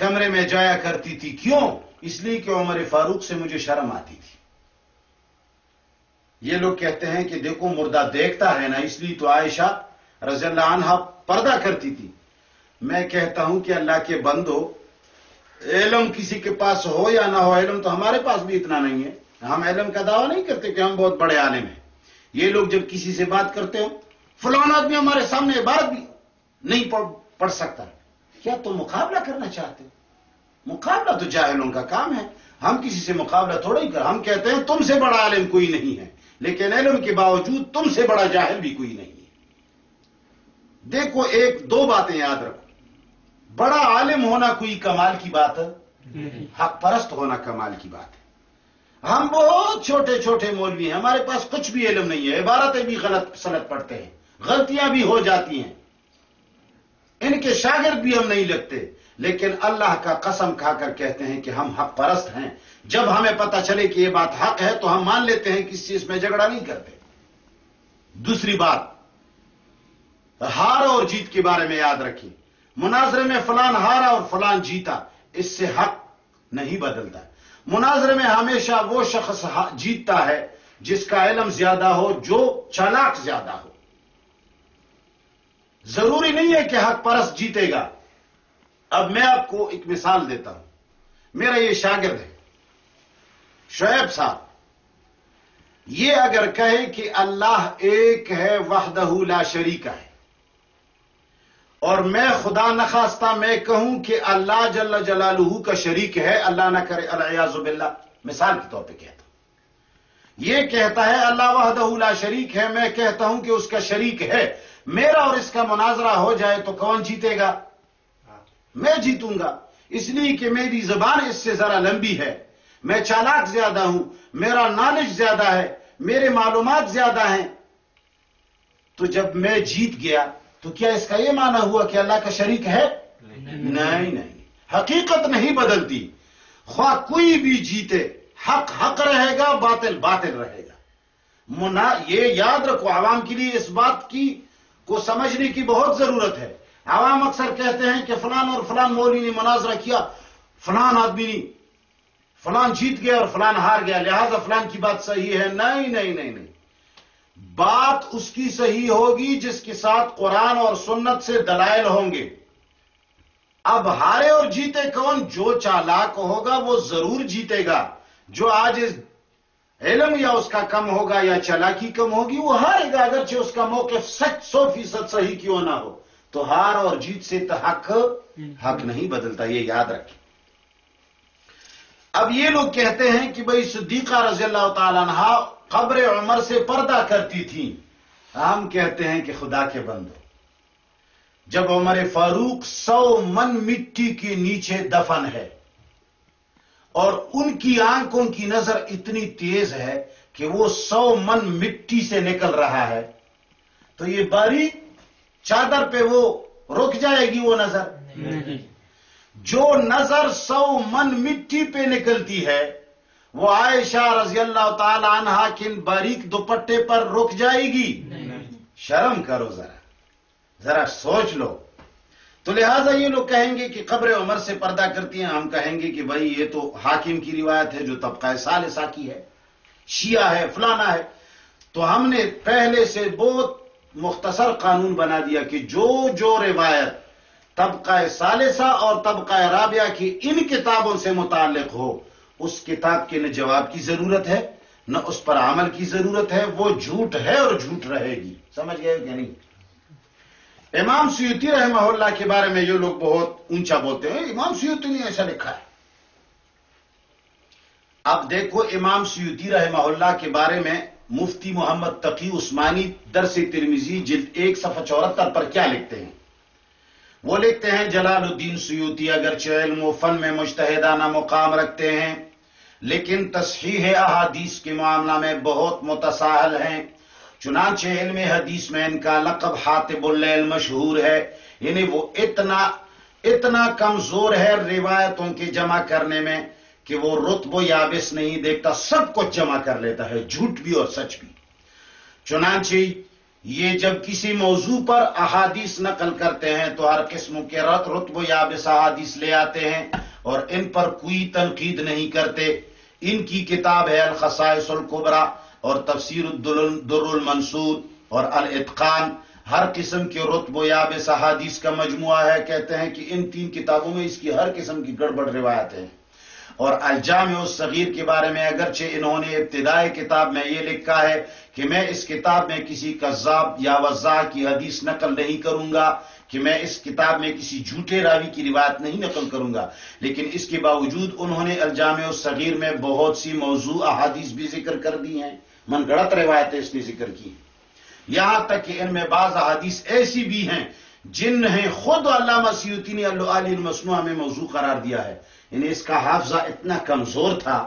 کمرے میں جایا کرتی تھی۔ کیوں؟ اس لیے کہ عمر فاروق سے مجھے شرم آتی تھی۔ یہ لوگ کہتے ہیں کہ دیکھو، مردہ دیکھتا ہے نا، اس لیے تو عائشہ رضی اللہ عنہ پردہ کرتی تھی۔ میں کہتا ہوں کہ اللہ کے بندو، علم کسی کے پاس ہو یا نہ ہو، علم تو ہمارے پاس بھی اتنا نہیں ہے۔ ہم علم کا دعویٰ نہیں کرتے کہ ہم بہت بڑے عالم ہیں۔ یہ لوگ جب کسی سے بات کرتے ہو فلان آدمی ہمارے سامنے عبارت بھی نہیں پڑھ سکتا۔ کیا تم مقابلہ کرنا چاہتے ہو؟ مقابلہ تو جاہلوں کا کام ہے۔ ہم کسی سے مقابلہ تھوڑا ہی کر ہم کہتے ہیں تم سے بڑا عالم کوئی نہیں ہے لیکن علم کے باوجود تم سے بڑا جاہل بھی کوئی نہیں ہے۔ دیکھو ایک دو باتیں یاد رکھو۔ بڑا عالم ہونا کوئی کمال کی بات ہے حق پرست ہونا کمال کی بات ہے۔ ہم بہت چھوٹے چھوٹے مولوی ہیں ہمارے پاس کچھ بھی علم نہیں ہے عبارتیں بھی غلط سنت پڑھتے ہیں غلطیاں بھی ہو جاتی ہیں۔ ان کے شاگرد بھی ہم نہیں لگتے۔ لیکن اللہ کا قسم کھا کر کہتے ہیں کہ ہم حق پرست ہیں۔ جب ہمیں پتا چلے کہ یہ بات حق ہے تو ہم مان لیتے ہیں کس چیز میں جھگڑا نہیں کرتے۔ دوسری بات، ہار اور جیت کے بارے میں یاد رکھیں۔ مناظرے میں فلان ہارا اور فلان جیتا، اس سے حق نہیں بدلتا۔ مناظرے میں ہمیشہ وہ شخص جیتتا ہے جس کا علم زیادہ ہو، جو چالاک زیادہ ہو۔ ضروری نہیں ہے کہ حق پرست جیتے گا۔ اب میں آپ کو ایک مثال دیتا ہوں۔ میرا یہ شاگرد ہے، شعیب صاحب۔ یہ اگر کہے کہ اللہ ایک ہے، وحدہ لا شریک ہے۔ اور میں خدا نخواستہ میں کہوں کہ اللہ جل جلالہ کا شریک ہے، اللہ نہ کرے الیاز باللہ۔ مثال کے طور پہ کہتا ہوں۔ یہ کہتا ہے، اللہ وحدہ لا شریک ہے، میں کہتا ہوں کہ اس کا شریک ہے۔ میرا اور اس کا مناظرہ ہو جائے تو کون جیتے گا؟ میں جیتوں گا۔ اس لیے کہ میری زبان اس سے ذرا لمبی ہے۔ میں چالاک زیادہ ہوں، میرا نالج زیادہ ہے، میرے معلومات زیادہ ہیں۔ تو جب میں جیت گیا، تو کیا اس کا یہ معنی ہوا کہ اللہ کا شریک ہے؟ نہیں نہیں۔ حقیقت نہیں بدلتی۔ خواہ کوئی بھی جیتے، حق حق رہے گا، باطل باطل رہے گا۔ منا، یہ یاد رکھو، عوام کے لیے اس بات کی کو سمجھنے کی بہت ضرورت ہے۔ عوام اکثر کہتے ہیں کہ فلان اور فلان مولوی نے مناظرہ کیا، فلان آدمی نے فلان جیت گیا اور فلان ہار گیا۔ لہذا فلان کی بات صحیح ہے۔ نہیں نہیں نہیں نہیں۔ بات اس کی صحیح ہوگی جس کے ساتھ قرآن اور سنت سے دلائل ہوں گے۔ اب ہارے اور جیتے کون؟ جو چالاک ہوگا وہ ضرور جیتے گا۔ جو آج اس علم یا اس کا کم ہوگا یا چالاکی کم ہوگی، وہ ہارے گا اگرچہ اس کا موقف سچ سو فیصد صحیح کیوں نہ ہو۔ تو ہار اور جیت سے تو حق حق نہیں بدلتا، یہ یاد رکھیں۔ اب یہ لوگ کہتے ہیں کہ بھائی صدیقہ رضی اللہ تعالیٰ عنہ قبر عمر سے پردہ کرتی تھی ہم کہتے ہیں کہ خدا کے بندو، جب عمر فاروق سو من مٹی کے نیچے دفن ہے اور ان کی آنکھوں کی نظر اتنی تیز ہے کہ وہ سو من مٹی سے نکل رہا ہے۔ تو یہ باریک چادر پہ وہ رک جائے گی وہ نظر۔ جو نظر سو من مٹی پہ نکلتی ہے وہ عائشہ رضی اللہ تعالی عنہ کن باریک دوپٹے پر رک جائے گی۔ شرم کرو ذرا۔ ذرا سوچ لو۔ تو لہذا یہ لوگ کہیں گے کہ قبر عمر سے پردہ کرتی ہیں، ہم کہیں گے کہ بھائی یہ تو حاکم کی روایت ہے جو طبقہ سالسا کی ہے، شیعہ ہے، فلانا ہے۔ تو ہم نے پہلے سے بہت مختصر قانون بنا دیا کہ جو جو روایت طبقہ سالسہ اور طبقہ رابعہ کی ان کتابوں سے متعلق ہو، اس کتاب کے نہ جواب کی ضرورت ہے، نہ اس پر عمل کی ضرورت ہے، وہ جھوٹ ہے اور جھوٹ رہے گی۔ سمجھ گئے کہ نہیں؟ امام سیوتی رحمہ اللہ کے بارے میں یہ لوگ بہت اونچا بولتے ہیں، امام سیوتی نے ایسا لکھا ہے۔ اب دیکھو امام سیوتی رحمہ اللہ کے بارے میں مفتی محمد تقی عثمانی درس ترمیزی جلد ایک صفحہ چورہتر پر کیا لکھتے ہیں؟ وہ لکھتے ہیں، جلال الدین سیوتی اگرچہ علم و فن میں مشتحدانہ مقام رکھتے ہیں، لیکن تصحیح احادیث کے معاملہ میں بہت متساہل ہیں۔ چنانچہ علم حدیث میں ان کا لقب حاطب اللیل مشہور ہے یعنی وہ اتنا اتنا کمزور ہے روایتوں کے جمع کرنے میں کہ وہ رتب و یابس نہیں دیکھتا، سب کچھ جمع کر لیتا ہے، جھوٹ بھی اور سچ بھی۔ چنانچہ یہ جب کسی موضوع پر احادیث نقل کرتے ہیں تو ہر قسم کے رت، رتب یا بس احادیث لے آتے ہیں اور ان پر کوئی تنقید نہیں کرتے۔ ان کی کتاب ہے الخصائص القبرا اور تفسیر الدر المنصور اور الاتقان، ہر قسم کے رتب و یاب احادیث کا مجموعہ ہے، کہتے ہیں کہ ان تین کتابوں میں اس کی ہر قسم کی گڑبڑ روایت ہے۔ اور الجام الصغیر کے بارے میں اگرچہ انہوں نے ابتدائی کتاب میں یہ لکھا ہے کہ میں اس کتاب میں کسی قذاب یا وضاح کی حدیث نقل نہیں کروں گا، کہ میں اس کتاب میں کسی جھوٹے راوی کی روایت نہیں نقل کروں گا۔ لیکن اس کے باوجود انہوں نے الجام الصغیر میں بہت سی موضوع احادیث بھی ذکر کر دی ہیں۔ من گڑت روایتیں اس نے ذکر کی یہاں تک کہ ان میں بعض احادیث ایسی بھی ہیں جن نے خود علامہ سیوتی نے اللہ علی المصنوع میں موضوع قرار دیا ہے۔ یعنی اس کا حافظہ اتنا کمزور تھا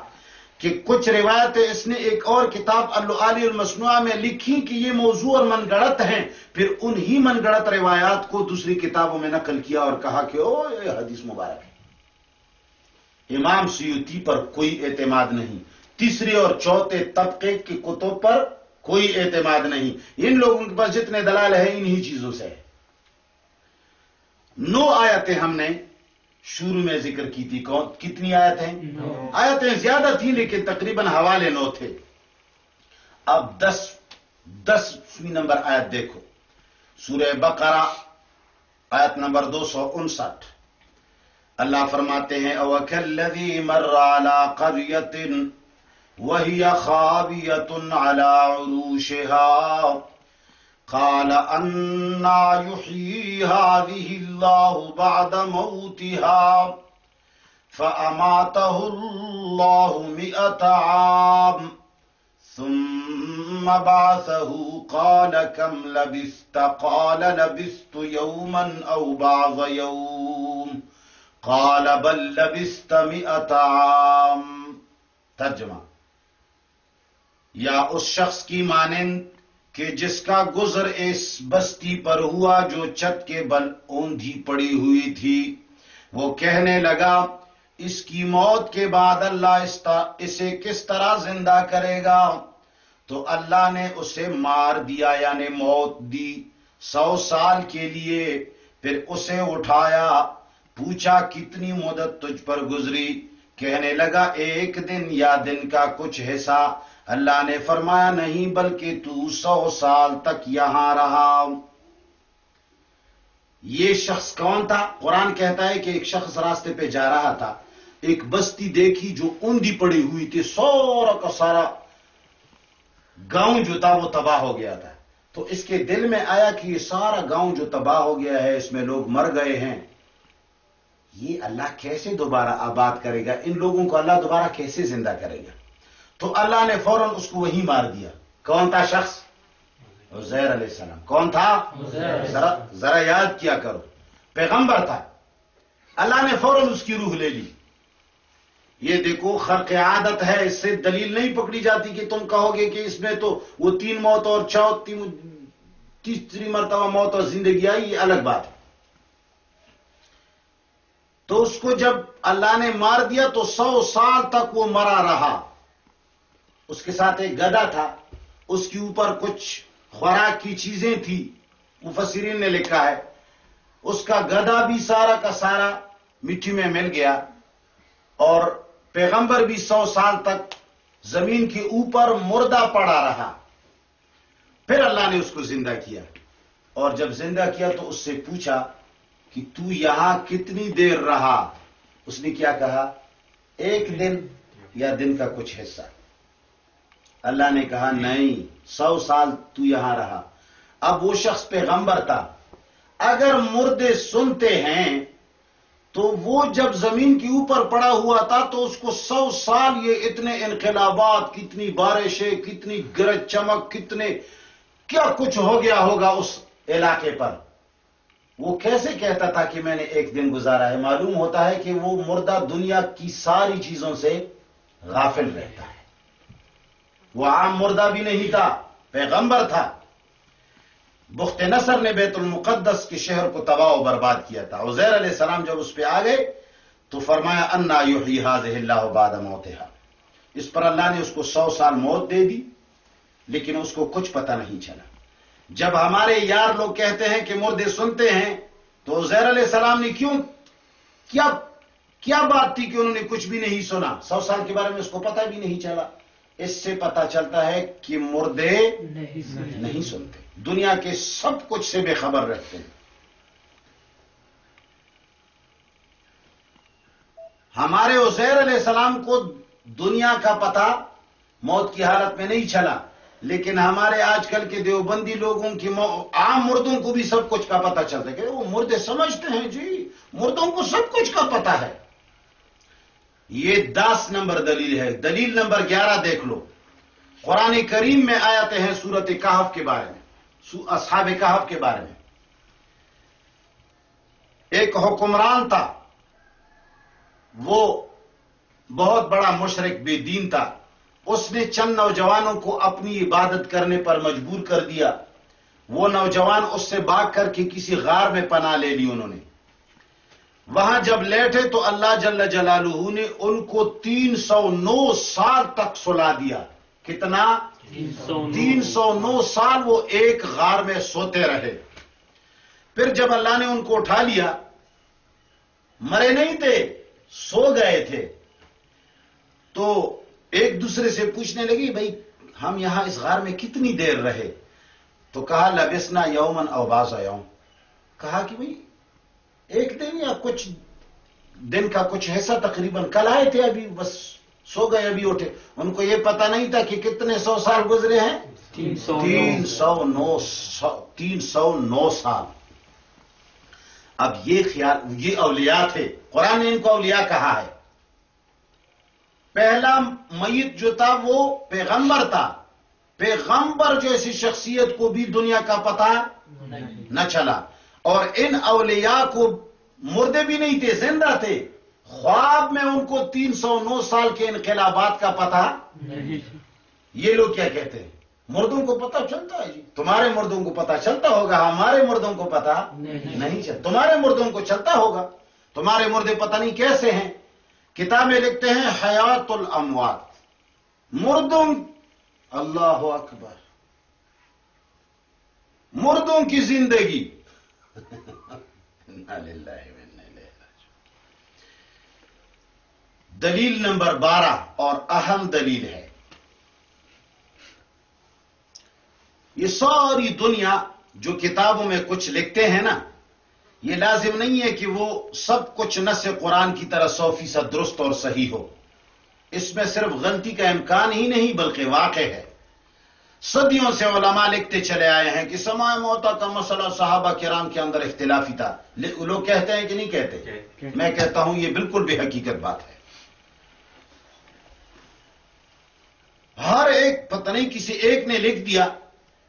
کہ کچھ روایتیں اس نے ایک اور کتاب علی المصنوع میں لکھی کہ یہ موضوع اور من گڑت ہیں۔ پھر انہی من گڑت روایات کو دوسری کتابوں میں نقل کیا اور کہا کہ او یہ حدیث مبارک ہے۔ امام سیوتی پر کوئی اعتماد نہیں۔ تیسرے اور چوتھے طبقے کی کتب پر کوئی اعتماد نہیں۔ ان لوگوں کے پاس جتنے دلال ہیں انہی چیزوں سے نو آیتیں ہم نے شروع میں ذکر کی تھی۔ کون کتنی آیتیں آیتیں زیادہ تھیں لیکن تقریباً حوالے نو تھے۔ اب دس دسویں نمبر آیت دیکھو۔ سورہ بقرہ آیت نمبر دو سو انسٹھ۔ اللہ فرماتے ہیں اوکلذی مر قریت وہی خاویت علی عروشها. قال أنا يحيي هذه الله بعد موتها. فأماته الله مئة عام. ثم بعثه قال كم لبست قال لبست يوما أو بعض يوم. قال بل لبست مئة عام. ترجمہ یا اس شخص کی مانند کہ جس کا گزر اس بستی پر ہوا جو چت کے بل اوندھی پڑی ہوئی تھی، وہ کہنے لگا، اس کی موت کے بعد اللہ اسے کس طرح زندہ کرے گا؟ تو اللہ نے اسے مار دیا یعنی موت دی سو سال کے لیے، پھر اسے اٹھایا، پوچھا کتنی مدت تجھ پر گزری؟ کہنے لگا، ایک دن یا دن کا کچھ حصہ اللہ نے فرمایا نہیں بلکہ تو سو سال تک یہاں رہا۔ یہ شخص کون تھا؟ قرآن کہتا ہے کہ ایک شخص راستے پہ جا رہا تھا۔ ایک بستی دیکھی جو اوندی پڑی ہوئی تھی، سورا کا سارا گاؤں جو تھا وہ تباہ ہو گیا تھا۔ تو اس کے دل میں آیا کہ یہ سارا گاؤں جو تباہ ہو گیا ہے، اس میں لوگ مر گئے ہیں۔ یہ اللہ کیسے دوبارہ آباد کرے گا؟ ان لوگوں کو اللہ دوبارہ کیسے زندہ کرے گا؟ تو اللہ نے فوراً اس کو وہی مار دیا۔ کون تھا شخص؟ علیہ السلام۔ کون تھا؟ ذرا یاد کیا کرو۔ پیغمبر تھا۔ اللہ نے فوراً اس کی روح لے لی۔ یہ دیکھو، خرق عادت ہے، اس سے دلیل نہیں پکڑی جاتی کہ تم کہو گے کہ اس میں تو وہ تین موت اور چوتھی تیسری مرتبہ موت اور زندگی آئی، یہ الگ بات ہے۔ تو اس کو جب اللہ نے مار دیا تو سو سال تک وہ مرا رہا۔ اس کے ساتھ ایک گدا تھا۔ اس کے اوپر کچھ خوراک کی چیزیں تھی مفسرین نے لکھا ہے، اس کا گدا بھی سارا کا سارا مٹی میں مل گیا اور پیغمبر بھی سو سال تک زمین کے اوپر مردہ پڑا رہا۔ پھر اللہ نے اس کو زندہ کیا۔ اور جب زندہ کیا تو اس سے پوچھا کہ تو یہاں کتنی دیر رہا؟ اس نے کیا کہا؟ ایک دن یا دن کا کچھ حصہ۔ اللہ نے کہا، نہیں، سو سال تو یہاں رہا۔ اب وہ شخص پیغمبر تھا۔ اگر مردے سنتے ہیں، تو وہ جب زمین کے اوپر پڑا ہوا تھا، تو اس کو سو سال یہ اتنے انقلابات، کتنی بارشیں، کتنی گرج چمک، کتنے، کیا کچھ ہو گیا ہوگا اس علاقے پر۔ وہ کیسے کہتا تھا کہ میں نے ایک دن گزارا ہے؟ معلوم ہوتا ہے کہ وہ مردہ دنیا کی ساری چیزوں سے غافل رہتا ہے۔ وہ عام مردہ بھی نہیں تھا، پیغمبر تھا۔ بخت نصر نے بیت المقدس کے شہر کو تباہ و برباد کیا تھا۔ عزیر علیہ السلام جب اس پہ آ گئے تو فرمایا، انا یحیی حاضح اللہ بعد موتها۔ اس پر اللہ نے اس کو سو سال موت دے دی، لیکن اس کو کچھ پتہ نہیں چلا۔ جب ہمارے یار لوگ کہتے ہیں کہ مردے سنتے ہیں، تو زیر علیہ السلام نے کیوں، کیا کیا بات تھی کہ انہوں نے کچھ بھی نہیں سنا؟ سو سال کے بارے میں اس کو پتہ بھی نہیں چلا۔ اس سے پتا چلتا ہے کہ مردے نہیں سنتے۔ دنیا کے سب کچھ سے بے خبر رہتے ہیں۔ ہمارے عزیر علیہ السلام کو دنیا کا پتا موت کی حالت میں نہیں چلا لیکن ہمارے آج کل کے دیوبندی لوگوں کی عام مردوں کو بھی سب کچھ کا پتا چلتا ہے کہ وہ مردے سمجھتے ہیں۔ جی مردوں کو سب کچھ کا پتا ہے۔ یہ دس نمبر دلیل ہے۔ دلیل نمبر گیارہ دیکھ لو۔ قرآن کریم میں آیاتیں ہیں سورت کہف کے بارے میں۔ اصحاب کہف کے بارے میں۔ ایک حکمران تھا۔ وہ بہت بڑا مشرق بے دین تھا۔ اس نے چند نوجوانوں کو اپنی عبادت کرنے پر مجبور کر دیا۔ وہ نوجوان اس سے باغ کر کے کسی غار میں پناہ لے لی انہوں نے۔ وہاں جب لیٹے تو اللہ جل جلالہ نے ان کو تین سو نو سال تک سلا دیا۔ کتنا؟ تین سو نو۔ سال وہ ایک غار میں سوتے رہے۔ پھر جب اللہ نے ان کو اٹھا لیا مرے نہیں تھے سو گئے تھے۔ تو ایک دوسرے سے پوچھنے لگی بھائی ہم یہاں اس غار میں کتنی دیر رہے؟ تو کہا لبسنا یومن اوباز یوم. کہا کہ بھائی ایک دن یا کچھ دن کا کچھ ایسا تقریباً کل آئے تھے ابھی بس سو گئے ابھی اٹھے۔ ان کو یہ پتا نہیں تھا کہ کتنے سو سال گزرے ہیں۔ تین سو نو۔ تین سو نو سال۔ اب یہ خیال یہ اولیاء تھے۔ قرآن نے ان کو اولیاء کہا ہے۔ پہلا میت جو تھا وہ پیغمبر تھا۔ پیغمبر جو ایسی شخصیت کو بھی دنیا کا پتا نہ چلا۔ اور ان اولیاء کو مردے بھی نہیں تھے زندہ تھے۔ خواب میں ان کو تین سو نو سال کے انقلابات کا پتا یہ لوگ کیا کہتے ہیں؟ مردوں کو پتا چلتا ہے جی۔ تمہارے مردوں کو پتا چلتا ہوگا ہمارے مردوں کو پتا نہیں۔ چلتا۔ تمہارے مردوں کو چلتا ہوگا۔ تمہارے مردے پتہ نہیں کیسے ہیں۔ کتابیں لکھتے ہیں حیات الاموات مردوں اللہ اکبر۔ مردوں کی زندگی۔ دلیل نمبر بارہ اور اہم دلیل ہے۔ یہ ساری دنیا جو کتابوں میں کچھ لکھتے ہیں نا، یہ لازم نہیں ہے کہ وہ سب کچھ نس قرآن کی طرح سو فیصد درست اور صحیح ہو۔ اس میں صرف غلطی کا امکان ہی نہیں، بلکہ واقع ہے۔ صدیوں سے علماء لکھتے چلے آئے ہیں کہ سماع موتا کا مسئلہ صحابہ کرام کے اندر اختلافی تھا۔ لوگ کہتے ہیں کہ نہیں کہتے؟ میں کہتا ہوں یہ بالکل بے حقیقت بات ہے۔ ہر ایک پتہ نہیں کسی ایک نے لکھ دیا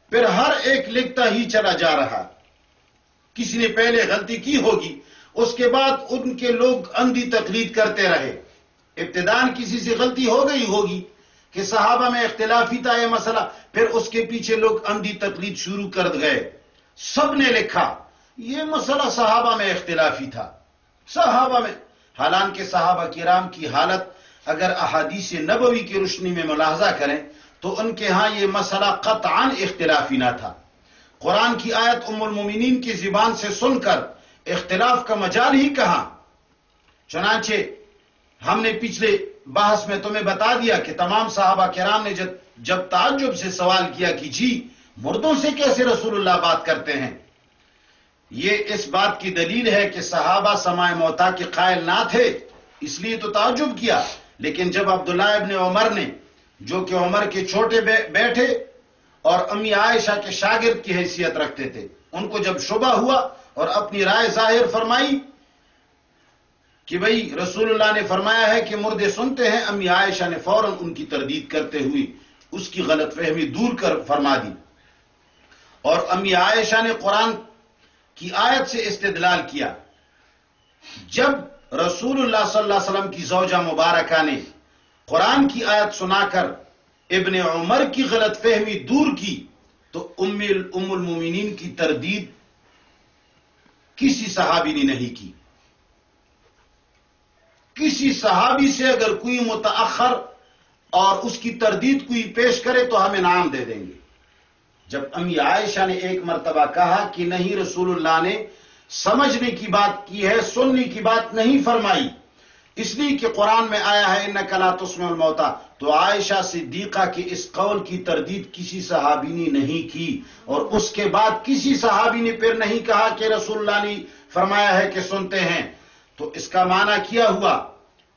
پھر ہر ایک لکھتا ہی چلا جا رہا۔ کسی نے پہلے غلطی کی ہوگی اس کے بعد ان کے لوگ اندھی تقلید کرتے رہے۔ ابتدان کسی سے غلطی ہو گئی ہوگی کہ صحابہ میں اختلافی تھا یہ مسئلہ، پھر اس کے پیچھے لوگ اندھی تقلید شروع کر گئے۔ سب نے لکھا، یہ مسئلہ صحابہ میں اختلافی تھا۔ صحابہ میں، حالانکہ صحابہ کرام کی حالت اگر احادیث نبوی کی روشنی میں ملاحظہ کریں، تو ان کے ہاں یہ مسئلہ قطعا اختلافی نہ تھا۔ قرآن کی آیت ام المومنین کی زبان سے سن کر اختلاف کا مجال ہی کہا چنانچہ ہم نے پچھلے بحث میں تمہیں بتا دیا کہ تمام صحابہ کرام نے جب جب تعجب سے سوال کیا کہ جی مردوں سے کیسے رسول اللہ بات کرتے ہیں؟ یہ اس بات کی دلیل ہے کہ صحابہ سماع موتا کے قائل نہ تھے، اس لیے تو تعجب کیا۔ لیکن جب عبداللہ ابن عمر نے جو کہ عمر کے چھوٹے بیٹھے اور امی عائشہ کے شاگرد کی حیثیت رکھتے تھے، ان کو جب شبہ ہوا اور اپنی رائے ظاہر فرمائی کہ بھئی رسول اللہ نے فرمایا ہے کہ مردے سنتے ہیں، امی عائشہ نے فوراً ان کی تردید کرتے ہوئی اس کی غلط فہمی دور کر فرما دی۔ اور امی عائشہ نے قرآن کی آیت سے استدلال کیا۔ جب رسول اللہ صلی اللہ علیہ وسلم کی زوجہ مبارکہ نے قرآن کی آیت سنا کر ابن عمر کی غلط فہمی دور کی، تو ام ام المومنین کی تردید کسی صحابی نے نہیں کی۔ کسی صحابی سے اگر کوئی متاخر اور اس کی تردید کوئی پیش کرے تو ہم انعام دے دیں گے۔ جب امی عائشہ نے ایک مرتبہ کہا کہ نہیں رسول اللہ نے سمجھنے کی بات کی ہے، سننے کی بات نہیں فرمائی، اس لیے کہ قرآن میں آیا ہے ان کلا تسم الموتا تو عائشہ صدیقہ کے اس قول کی تردید کسی صحابی نے نہیں کی اور اس کے بعد کسی صحابی نے پھر نہیں کہا کہ رسول اللہ نے فرمایا ہے کہ سنتے ہیں۔ تو اس کا معنی کیا ہوا؟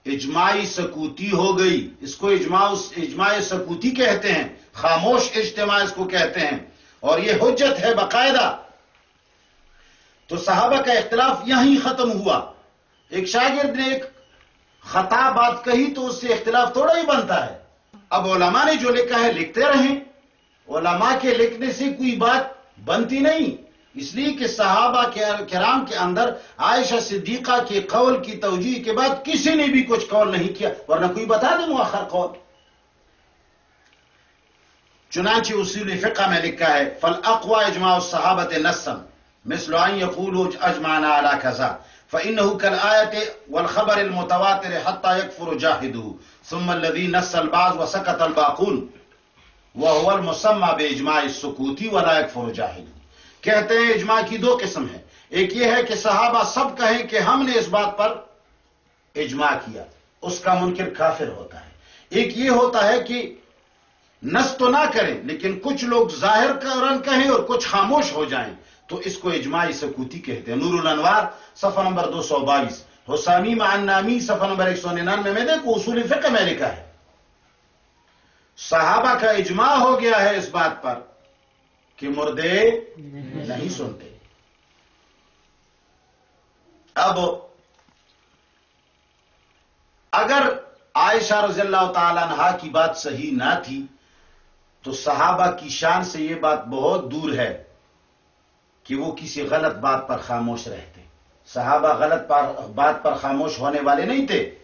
اجماعی سکوتی ہو گئی۔ اس کو اجماع اجماع سکوتی کہتے ہیں۔ خاموش اجتماع اس کو کہتے ہیں۔ اور یہ حجت ہے باقاعدہ۔ تو صحابہ کا اختلاف یہیں ختم ہوا۔ ایک شاگرد نے ایک خطا بات کہی تو اس سے اختلاف تھوڑا ہی بنتا ہے۔ اب علماء نے جو لکھا ہے لکھتے رہیں۔ علماء کے لکھنے سے کوئی بات بنتی نہیں۔ اس لیے کہ صحابہ کرام کے اندر عائشہ صدیقہ کے قول کی توجیح کے بعد کسی نے بھی کچھ قول نہیں کیا، ورنہ کوئی بتا دے مؤخر قول۔ چنانچہ اصول فقہ میں لکھا ہے فل اقوا اجماع الصحابت نسم مثل ان يقولوا اجمعنا على كذا فانه كالايه والخبر المتواتر حتى يكفر جاهده ثم الذي نص البعض وسكت الباقون وهو المسمى باجماع السكوت ولا يكفر جاهده۔ کہتے ہیں اجماع کی دو قسم ہے ایک یہ ہے کہ صحابہ سب کہیں کہ ہم نے اس بات پر اجماع کیا، اس کا منکر کافر ہوتا ہے۔ ایک یہ ہوتا ہے کہ نس تو نہ کریں، لیکن کچھ لوگ ظاہر کرن کہیں اور کچھ خاموش ہو جائیں، تو اس کو اجماعی سکوتی کہتے ہیں۔ نور الانوار صفحہ نمبر دو سو بائیس، حسامی معنامی صفحہ نمبر ایک سو ننانوے میں دیکھو، اصول فقہ میں لکھا ہے۔ صحابہ کا اجماع ہو گیا ہے اس بات پر۔ کہ مردے نہیں سنتے۔ اب اگر عائشہ رضی اللہ تعالی عنہ کی بات صحیح نہ تھی، تو صحابہ کی شان سے یہ بات بہت دور ہے کہ وہ کسی غلط بات پر خاموش رہتے۔ صحابہ غلط بات پر خاموش ہونے والے نہیں تھے۔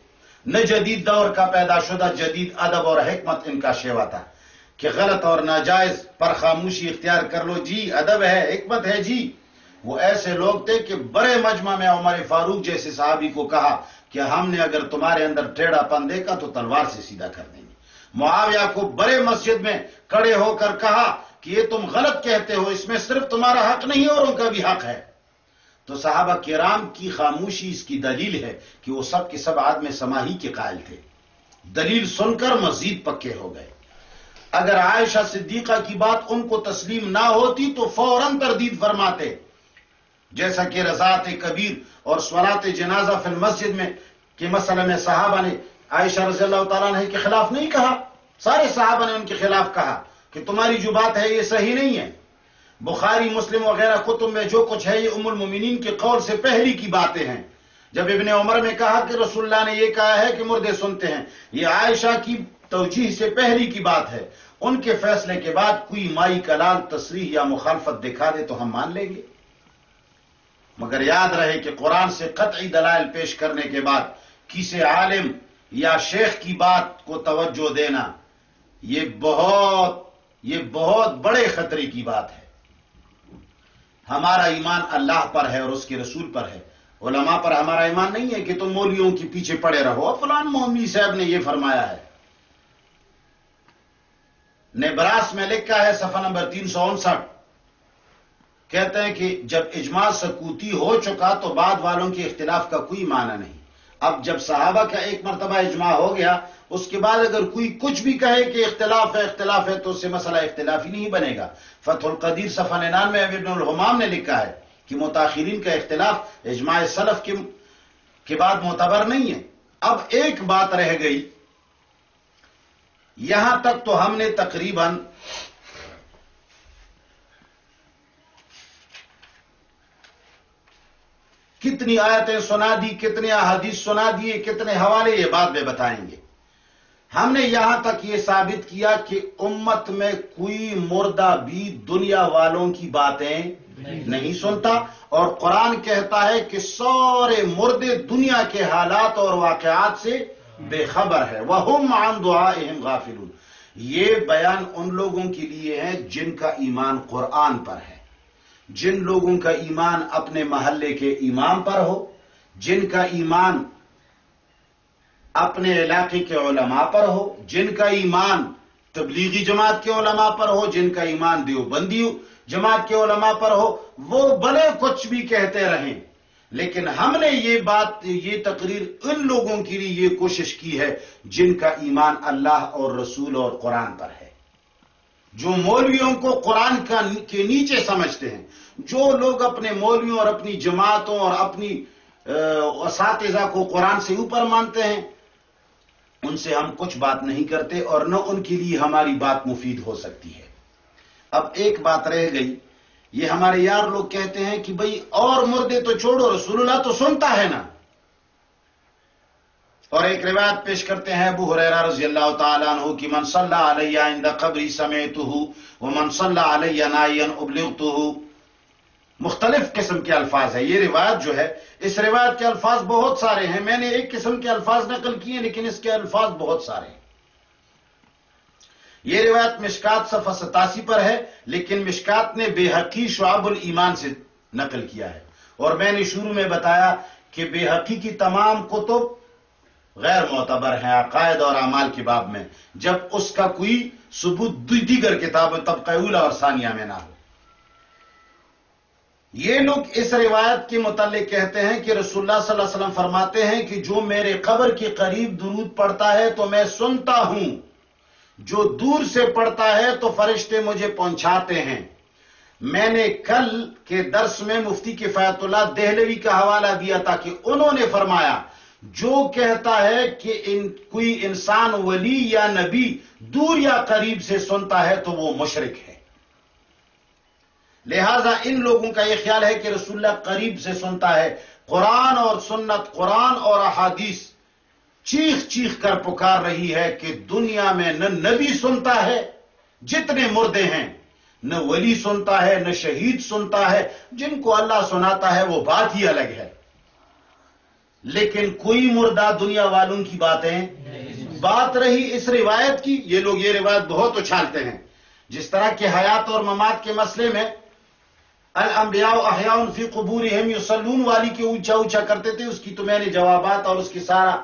نہ جدید دور کا پیدا شدہ جدید ادب اور حکمت ان کا شیوا تھا۔ کہ غلط اور ناجائز پر خاموشی اختیار کر لو۔ جی ادب ہے، حکمت ہے جی۔ وہ ایسے لوگ تھے کہ بڑے مجمع میں عمر فاروق جیسے صحابی کو کہا کہ ہم نے اگر تمہارے اندر ٹیڑھا پن دیکھا تو تلوار سے سیدھا کر دیں گے۔ معاویہ کو بڑے مسجد میں کڑے ہو کر کہا کہ یہ تم غلط کہتے ہو، اس میں صرف تمہارا حق نہیں اور ان کا بھی حق ہے۔ تو صحابہ کرام کی خاموشی اس کی دلیل ہے کہ وہ سب کے سب آدمی سماہی کے قائل تھے۔ دلیل سن کر مزید پکے ہو گئے۔ اگر عائشہ صدیقہ کی بات ان کو تسلیم نہ ہوتی تو فوراً تردید فرماتے۔ جیسا کہ رضاط کبیر اور سولات جنازہ فی المسجد میں، کہ مسئلہ میں صحابہ نے عائشہ رضی اللہ تعالیٰ نے کے خلاف نہیں کہا، سارے صحابہ نے ان کے خلاف کہا کہ تمہاری جو بات ہے یہ صحیح نہیں ہے۔ بخاری، مسلم وغیرہ، کتب میں جو کچھ ہے یہ ام المومنین کے قول سے پہلی کی باتیں ہیں۔ جب ابن عمر نے کہا کہ رسول اللہ نے یہ کہا ہے کہ مردے سنتے ہیں، یہ عائشہ کی توجیح سے پہلی کی بات ہے۔ ان کے فیصلے کے بعد کوئی مائی کلال تصریح یا مخالفت دکھا دے تو ہم مان لیں گے۔ مگر یاد رہے کہ قرآن سے قطعی دلائل پیش کرنے کے بعد کسی عالم یا شیخ کی بات کو توجہ دینا، یہ بہت یہ بہت بڑے خطرے کی بات ہے۔ ہمارا ایمان اللہ پر ہے اور اس کے رسول پر ہے۔ علماء پر ہمارا ایمان نہیں ہے کہ تم مولویوں کے پیچھے پڑے رہو۔ فلان محمد صاحب نے یہ فرمایا ہے۔ نیبراس میں لکھا ہے صفحہ نمبر تین سو انسٹھ۔ کہتے ہیں کہ جب اجماع سکوتی ہو چکا تو بعد والوں کے اختلاف کا کوئی معنی نہیں۔ اب جب صحابہ کا ایک مرتبہ اجماع ہو گیا، اس کے بعد اگر کوئی کچھ بھی کہے کہ اختلاف ہے اختلاف ہے تو اس سے مسئلہ اختلاف ہی نہیں بنے گا۔ فتح القدیر صفحہ نینان میں ابن الحمام نے لکھا ہے کہ متاخرین کا اختلاف اجماع سلف کے بعد معتبر نہیں ہے۔ اب ایک بات رہ گئی۔ یہاں تک تو ہم نے تقریباً کتنی آیتیں سنا دی، کتنے احادیث سنا دیے، کتنے حوالے یہ بعد میں بتائیں گے۔ ہم نے یہاں تک یہ ثابت کیا کہ امت میں کوئی مردہ بھی دنیا والوں کی باتیں نہیں سنتا اور قرآن کہتا ہے کہ سورے مردے دنیا کے حالات اور واقعات سے بے خبر ہے۔ وہ مان دعا اہم غافل یہ بیان ان لوگوں کے لیے ہے جن کا ایمان قرآن پر ہے۔ جن لوگوں کا ایمان اپنے محلے کے امام پر ہو، جن کا ایمان اپنے علاقے کے علماء پر ہو، جن کا ایمان تبلیغی جماعت کے علماء پر ہو، جن کا ایمان دیوبندی جماعت کے علماء پر ہو، وہ بلے کچھ بھی کہتے رہیں۔ لیکن ہم نے یہ بات، یہ تقریر ان لوگوں کے لیے یہ کوشش کی ہے جن کا ایمان اللہ اور رسول اور قرآن پر ہے۔ جو مولویوں کو قرآن کا، کے نیچے سمجھتے ہیں، جو لوگ اپنے مولویوں اور اپنی جماعتوں اور اپنی اساتذہ کو قرآن سے اوپر مانتے ہیں، ان سے ہم کچھ بات نہیں کرتے اور نہ ان کے لیے ہماری بات مفید ہو سکتی ہے۔ اب ایک بات رہ گئی۔ یہ ہمارے یار لوگ کہتے ہیں کہ بھئی اور مردے تو چھوڑو، رسول اللہ تو سنتا ہے نا۔ اور ایک روایت پیش کرتے ہیں ابو حریرہ رضی اللہ تعالیٰ عنہ کی، من صلی علیہ عند قبری سمیتہو ومن صلی علیہ نائین ابلغتہو مختلف قسم کے الفاظ ہیں۔ یہ روایت جو ہے، اس روایت کے الفاظ بہت سارے ہیں۔ میں نے ایک قسم کے الفاظ نقل کیے، لیکن اس کے الفاظ بہت سارے ہیں۔ یہ روایت مشکات صفحہ ستاسی پر ہے، لیکن مشکات نے بے حقی شعب الایمان سے نقل کیا ہے۔ اور میں نے شروع میں بتایا کہ بے حقی کی تمام کتب غیر معتبر ہیں، عقائد اور اعمال کے باب میں۔ جب اس کا کوئی ثبوت دیگر کتاب طبقہ اولا اور ثانیہ میں نہ ہو۔ یہ لوگ اس روایت کے متعلق کہتے ہیں کہ رسول اللہ صلی اللہ علیہ وسلم فرماتے ہیں کہ جو میرے قبر کے قریب درود پڑتا ہے تو میں سنتا ہوں۔ جو دور سے پڑتا ہے تو فرشتے مجھے پہنچاتے ہیں۔ میں نے کل کے درس میں مفتی کفایت اللہ دہلوی کا حوالہ دیا تھا کہ انہوں نے فرمایا، جو کہتا ہے کہ ان، کوئی انسان ولی یا نبی دور یا قریب سے سنتا ہے تو وہ مشرق ہے۔ لہذا ان لوگوں کا یہ خیال ہے کہ رسول اللہ قریب سے سنتا ہے۔ قرآن اور سنت، قرآن اور احادیث چیخ چیخ کر پکار رہی ہے کہ دنیا میں نہ نبی سنتا ہے جتنے مردے ہیں، نہ ولی سنتا ہے، نہ شہید سنتا ہے، جن کو اللہ سناتا ہے وہ بات ہی الگ ہے۔ لیکن کوئی مردہ دنیا والوں کی باتیں، بات رہی اس روایت کی، یہ لوگ یہ روایت بہت اچھالتے ہیں۔ جس طرح کے حیات اور ممات کے مسئلے میں الانبیاء احیاء فی قبورہم یصلون، والی کے اونچا اونچا کرتے تھے، اس کی تو میں نے جوابات اور اس کی سارا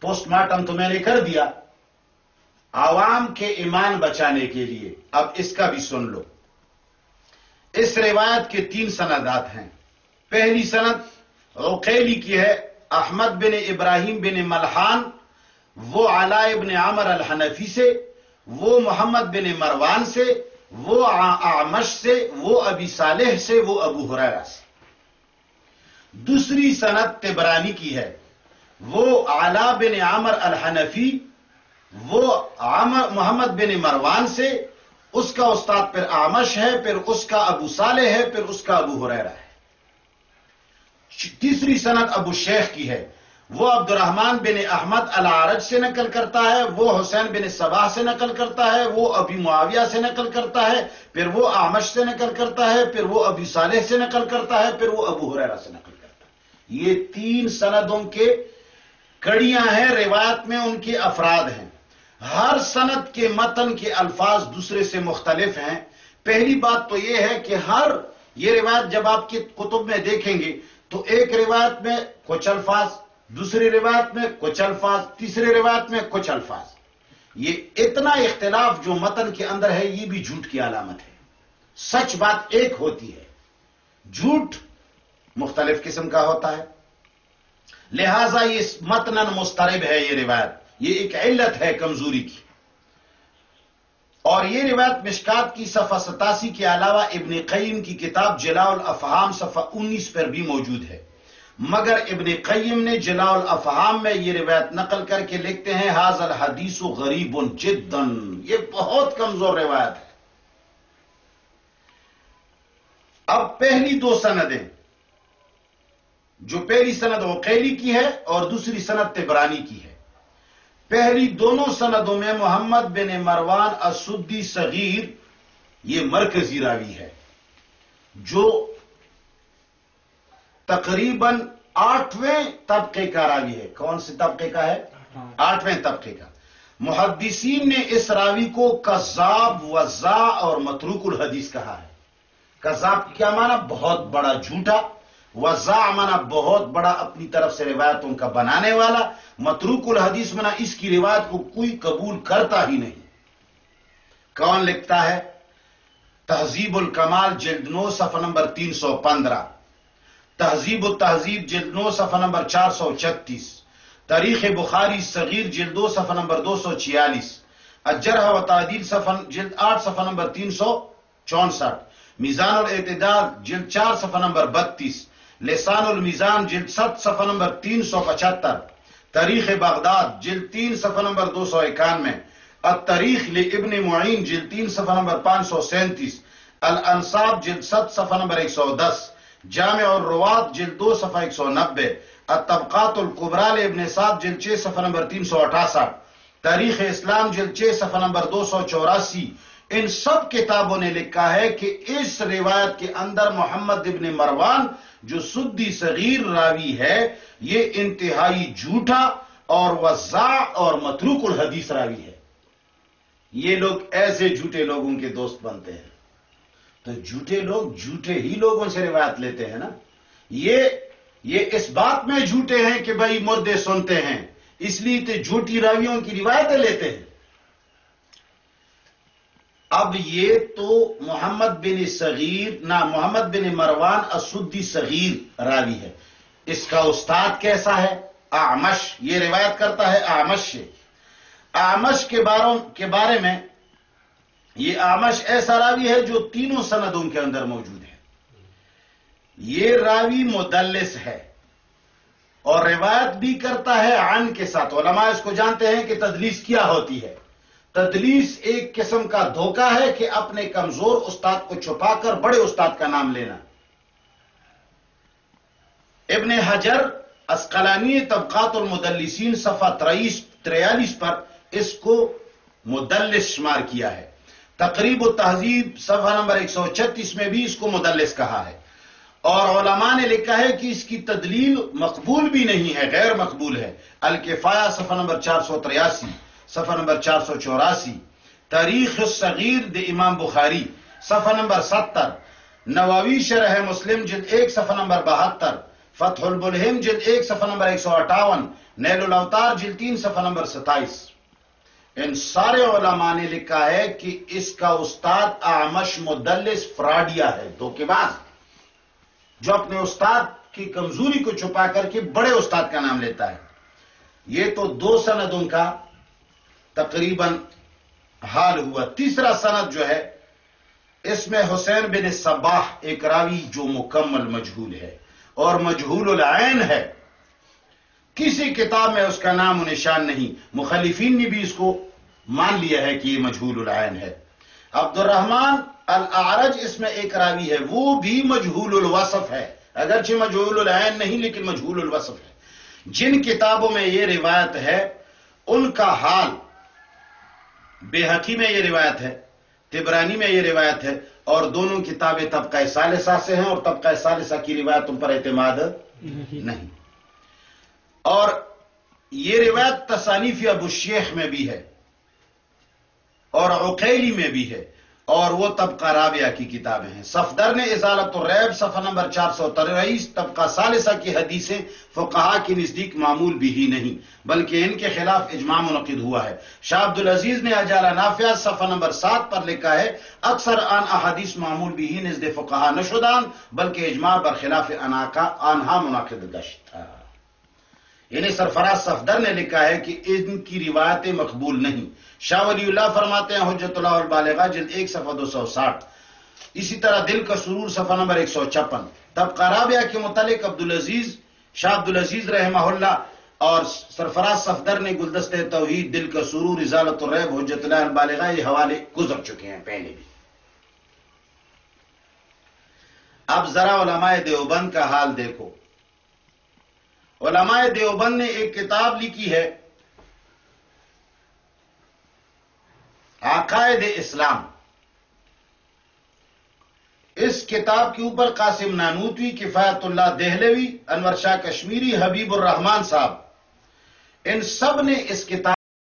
پوسٹ مارٹم تو میں نے کر دیا۔ عوام کے ایمان بچانے کے لیے، اب اس کا بھی سن لو۔ اس روایت کے تین سندات ہیں۔ پہلی سند روقیلی کی ہے، احمد بن ابراہیم بن ملحان، وہ علا ابن عامر الحنفی سے، وہ محمد بن مروان سے، وہ آمش سے، وہ ابی صالح سے، وہ ابو حرارا سے۔ دوسری صنعت تبرانی کی ہے۔ وہ اعلی بن عامر الحنفی، وہ عامر محمد بن مروان سے، اس کا استاد پھر آمش ہے، پھر اس کا ابو صالح ہے، پھر اس کا ابو حریرا ہے۔ تیسری صنعت ابو شیخ کی ہے۔ وہ عبد الرحمن بن احمد العرج سے نقل کرتا ہے، وہ حسین بن صباح سے نقل کرتا ہے، وہ ابی معاویہ سے نقل کرتا ہے، پھر وہ آمش سے نقل کرتا ہے، پھر وہ ابی صالح سے نقل کرتا ہے، پھر وہ ابو حریرہ سے نقل کرتا ہے۔ یہ تین سندوں کے کڑیاں ہیں، روایت میں ان کے افراد ہیں۔ ہر سند کے متن کے الفاظ دوسرے سے مختلف ہیں۔ پہلی بات تو یہ ہے کہ ہر، یہ روایت جب آپ کی کتب میں دیکھیں گے تو ایک روایت میں کچھ الفاظ، دوسری روایت میں کچھ الفاظ، تیسری روایت میں کچھ الفاظ۔ یہ اتنا اختلاف جو متن کے اندر ہے، یہ بھی جھوٹ کی علامت ہے۔ سچ بات ایک ہوتی ہے۔ جھوٹ مختلف قسم کا ہوتا ہے۔ لہذا یہ متنن مسترب ہے یہ روایت۔ یہ ایک علت ہے کمزوری کی۔ اور یہ روایت مشکات کی صفحہ ستاسی کے علاوہ ابن قیم کی کتاب جلا الافہام صفحہ انیس پر بھی موجود ہے۔ مگر ابن قیم نے جلا الافہام میں یہ روایت نقل کر کے لکھتے ہیں حاضر حدیث و غریب جدن یہ بہت کمزور روایت ہے۔ اب پہلی دو سندیں۔ جو پہلی سند وقیلی کی ہے اور دوسری سند تبرانی کی ہے۔ پہلی دونوں سندوں میں محمد بن مروان اسدی صغیر یہ مرکزی راوی ہے، جو تقریباً آٹھویں طبقے کا راوی ہے۔ کون سے طبقے کا ہے؟ آٹھویں طبقے کا۔ محدثین نے اس راوی کو کذاب وزا اور متروک الحدیث کہا ہے۔ کذاب کیا مانا بہت بڑا جھوٹا۔ وزا مانا بہت بڑا اپنی طرف سے روایتوں کا بنانے والا، متروک الحدیث مانا اس کی روایت کو کوئی قبول کرتا ہی نہیں۔ کون لکھتا ہے؟ تہذیب الکمال جلد نو صفحہ نمبر تین سو پندرہ۔ تہذیب التہذیب جلد نو صفحہ نمبر چار سو چھتیس۔ تاریخ بخاری صغیر جلد دو صفحہ نمبر دو سو چھیالیس۔ اجرہ و تعدیل صفحہ جلد آٹھ صفحہ نمبر تین سو چونسٹھ۔ میزان الاعتدال جلد چار صفحہ نمبر بتیس۔ لسان المیزان جلد ست صفحہ نمبر تین سو پچہتر. تاریخ بغداد، جلد تین، صفحہ نمبر دو سو اکانوے. التاریخ لابن معین، جلد تین، صفحہ نمبر پانچ سو سینتیس. الانصاب، جلد ست صفحہ نمبر ایک سو دس. جامع اور جلد دو، صفحہ ایک سو نبے الطبقات القبرال ابن صاحب جلد چھ، صفحہ نمبر تین سو اٹھاسٹھ. تاریخ اسلام، جلد چھ، صفحہ نمبر دو سو چوراسی. ان سب کتابوں نے لکھا ہے کہ اس روایت کے اندر محمد ابن مروان جو سدی صغیر راوی ہے، یہ انتہائی جھوٹا اور وزا اور متروک الحدیث راوی ہے۔ یہ لوگ ایسے جھوٹے لوگوں کے دوست بنتے ہیں۔ تو جھوٹے لوگ جھوٹے ہی لوگوں سے روایت لیتے ہیں نا۔ یہ یہ اس بات میں جھوٹے ہیں کہ بھائی مردے سنتے ہیں، اس لیے تو جھوٹی راویوں کی روایتیں لیتے ہیں۔ اب یہ تو محمد بن صغیر، نہ محمد بن مروان اسدی صغیر راوی ہے۔ اس کا استاد کیسا ہے؟ آمش یہ روایت کرتا ہے آمش سے۔ آمش کے باروں کے بارے میں یہ آمش ایسا راوی ہے جو تینوں سندوں کے اندر موجود ہے۔ یہ راوی مدلس ہے۔ اور روایت بھی کرتا ہے عن کے ساتھ۔ علماء اس کو جانتے ہیں کہ تدلیس کیا ہوتی ہے۔ تدلیس ایک قسم کا دھوکہ ہے کہ اپنے کمزور استاد کو چھپا کر بڑے استاد کا نام لینا۔ ابن حجر اسقلانی طبقات المدلسین صفحہ تریس، تریالیس پر اس کو مدلس شمار کیا ہے۔ تقریب و تہذیب صفحہ نمبر ایک سو چھتیس میں بھی اس کو مدلس کہا ہے۔ اور علماء نے لکھا ہے کہ اس کی تدلیل مقبول بھی نہیں ہے، غیر مقبول ہے۔ الکفایا صفحہ نمبر چار سو تریاسی۔ صفحہ نمبر چار سو چوراسی، تاریخ الصغیر د امام بخاری، صفحہ نمبر ستر نواوی شرح مسلم جلد ایک، صفحہ نمبر بہتر، فتح البلہم جلد ایک، صفحہ نمبر ایک سو اٹھاون، نیل الاوتار جلد تین، صفحہ نمبر ستائیس۔ ان سارے علماء نے لکھا ہے کہ اس کا استاد آمش مدلس فراڈیا ہے۔ دھوکے باز۔ جو اپنے استاد کی کمزوری کو چھپا کر کے بڑے استاد کا نام لیتا ہے۔ یہ تو دو سندوں کا تقریباً حال ہوا۔ تیسرا سند جو ہے، اس میں حسین بن صباح ایک راوی جو مکمل مجہول ہے اور مجہول العین ہے۔ کسی کتاب میں اس کا نام و نشان نہیں۔ مخالفین نے بھی اس کو مان لیا ہے کہ یہ مجہول العین ہے۔ عبد الرحمان الاعرج اس میں ایک راوی ہے، وہ بھی مجہول الوصف ہے۔ اگرچہ مجہول العین نہیں، لیکن مجہول الوصف ہے۔ جن کتابوں میں یہ روایت ہے، ان کا حال بے حقی میں یہ روایت ہے، تبرانی میں یہ روایت ہے اور دونوں کتابیں طبقہ ثالثہ سے ہیں اور طبقہ ثالثہ کی روایت تم پر اعتماد نہیں۔ اور یہ روایت تصانیف ابو شیخ میں بھی ہے اور عقیلی میں بھی ہے۔ اور وہ طبقہ رابعہ کی کتابیں ہیں۔ صفدر نے ازالت الریب صفحہ نمبر چار سو تریس، طبقہ سالسہ کی حدیثیں فقہا کی نزدیک معمول بھی ہی نہیں، بلکہ ان کے خلاف اجماع منعقد ہوا ہے۔ شاہ عبد العزیز نے اجالا نافیہ صفحہ نمبر سات پر لکھا ہے، اکثر آن احادیث معمول بھی ہی نزد فقہا نشدان بلکہ اجماع برخلاف آنہا منعقد گشت۔ تھا یعنی سرفراز صفدر نے لکھا ہے کہ ان کی روایتیں مقبول نہیں۔ شاہ ولی اللہ فرماتے ہیں، حجت اللہ البالغہ، جلد ایک، صفحہ دو سو ساٹھ۔ اسی طرح دل کا سرور، صفحہ نمبر ایک سو چھپن۔ تب قرابیہ کے متعلق عبدالعزیز، شاہ عبدالعزیز رحمہ اللہ اور سرفراز صفدر نے گلدست توحید، دل کا سرور ازالت الریب حجت اللہ البالغہ، یہ حوالے گزر چکے ہیں پہلے بھی۔ اب ذرا علماء دیوبند کا حال دیکھو۔ علماء دیوبند نے ایک کتاب لکھی ہے، عقائد اسلام۔ اس کتاب کے اوپر قاسم نانوتوی، کفایت اللہ دہلوی، انور شاہ کشمیری، حبیب الرحمان صاحب۔ ان سب نے اس کتاب